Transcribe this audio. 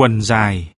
quần dài.